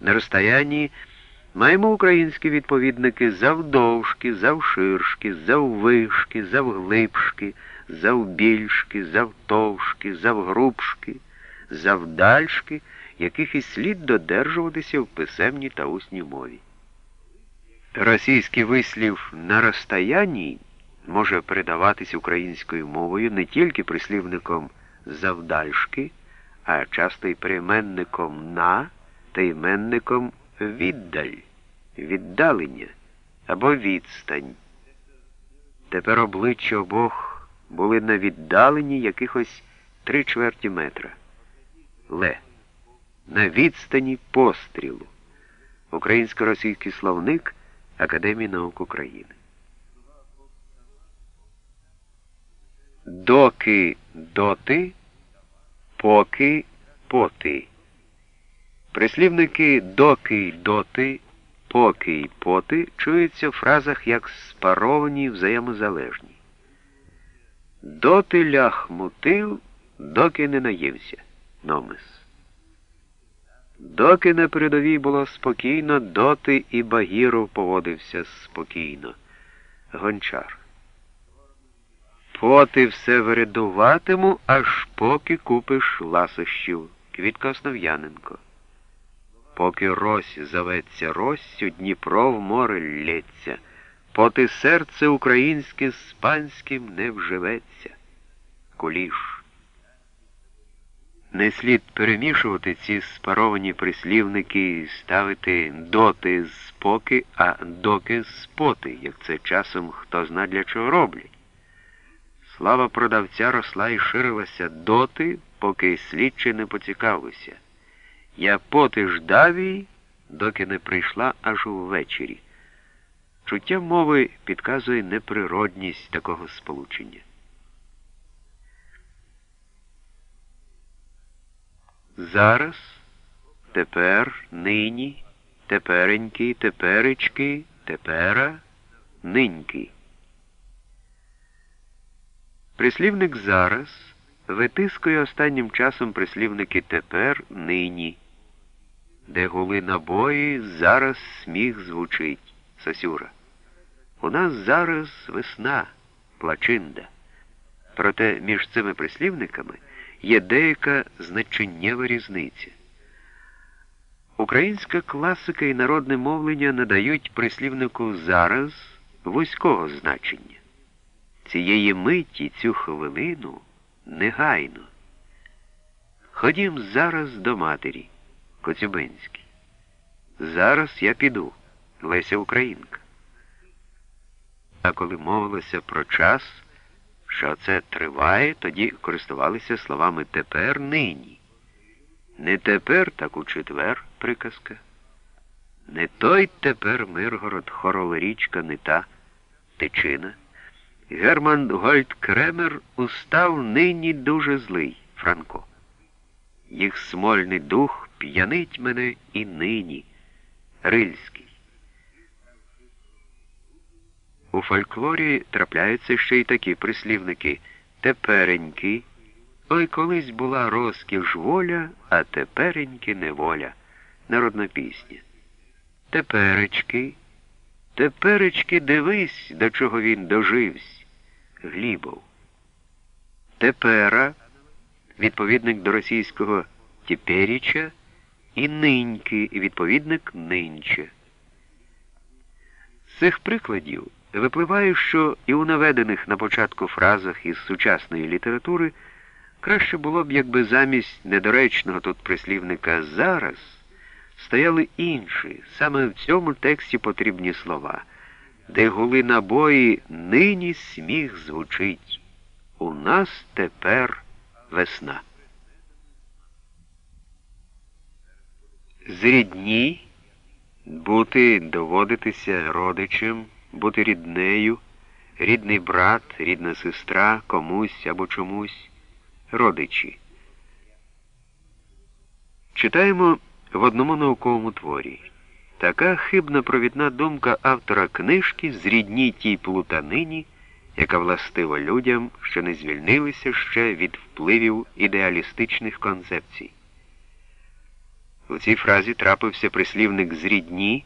На розстоянні маємо українські відповідники завдовжки, завширшки, заввишки, завглибшки, завбільшки, завтовшки, завгрубшки, завдальшки, яких і слід додержуватися в писемній та усній мові. Російський вислів на розстоянні може передаватись українською мовою не тільки прислівником завдальшки, а часто й прийменником на іменником віддаль, віддалення або відстань. Тепер обличчя обох були на віддаленні якихось три чверті метра. Ле. На відстані пострілу. Українсько-російський словник Академії наук України. Доки доти, поки поти. Прислівники доки й доти, поки й поти чуються в фразах як спаровані взаємозалежні. Доти лях мутив, доки не наївся. Номис. Доки на передовій було спокійно, доти і Багіров поводився спокійно. Гончар. Поти все вирядуватиму, аж поки купиш ласощів. Квітка Основ'яненко. Поки рось зоветься Россю, Дніпро в море лється, поти серце українське з панським не вживеться. Куліш. Не слід перемішувати ці спаровані прислівники і ставити доти з поки, а доки з поти, як це часом хто зна для чого роблять. Слава продавця росла і ширилася доти, поки слідчі не поцікавився. Я поти ждав її, доки не прийшла аж увечері. Чуття мови підказує неприродність такого сполучення. Зараз, тепер, нині, тепереньки, теперечки, тепера, ниньки. Прислівник зараз витискує останнім часом прислівники тепер, нині, де гули набої, зараз сміх звучить, Сосюра. У нас зараз весна, плачинда. Проте між цими прислівниками є деяка значеннєва різниця. Українська класика і народне мовлення надають прислівнику зараз вузького значення. Цієї миті, цю хвилину негайно. Ходім зараз до матері, Коцюбинський. Зараз я піду, Леся Українка. А коли мовилося про час, що це триває, тоді користувалися словами тепер нині. Не тепер, так у четвер приказка. Не той тепер Миргород, хорова річка, не та тичина. Герман Гольд Кремер устав нині дуже злий, Франко. Їх смольний дух п'янить мене і нині. Рильський. У фольклорі трапляються ще й такі прислівники тепереньки. Ой колись була розкіш воля, а тепереньки неволя. Народна пісня. Теперечки. Теперечки дивись, до чого він доживсь. Глібов. Тепера, відповідник до російського тіперіча, і ниньки, відповідник нинче. З цих прикладів випливає, що і у наведених на початку фразах із сучасної літератури краще було б, якби замість недоречного тут прислівника зараз стояли інші, саме в цьому тексті потрібні слова, де гули набої нині сміх звучить. У нас тепер весна. З рідні бути доводитися родичем бути ріднею, рідний брат, рідна сестра, комусь або чомусь, родичі. Читаємо в одному науковому творі. Така хибна провідна думка автора книжки зрідні тій плутанині, яка властива людям, що не звільнилися ще від впливів ідеалістичних концепцій. У цій фразі трапився прислівник з рідні.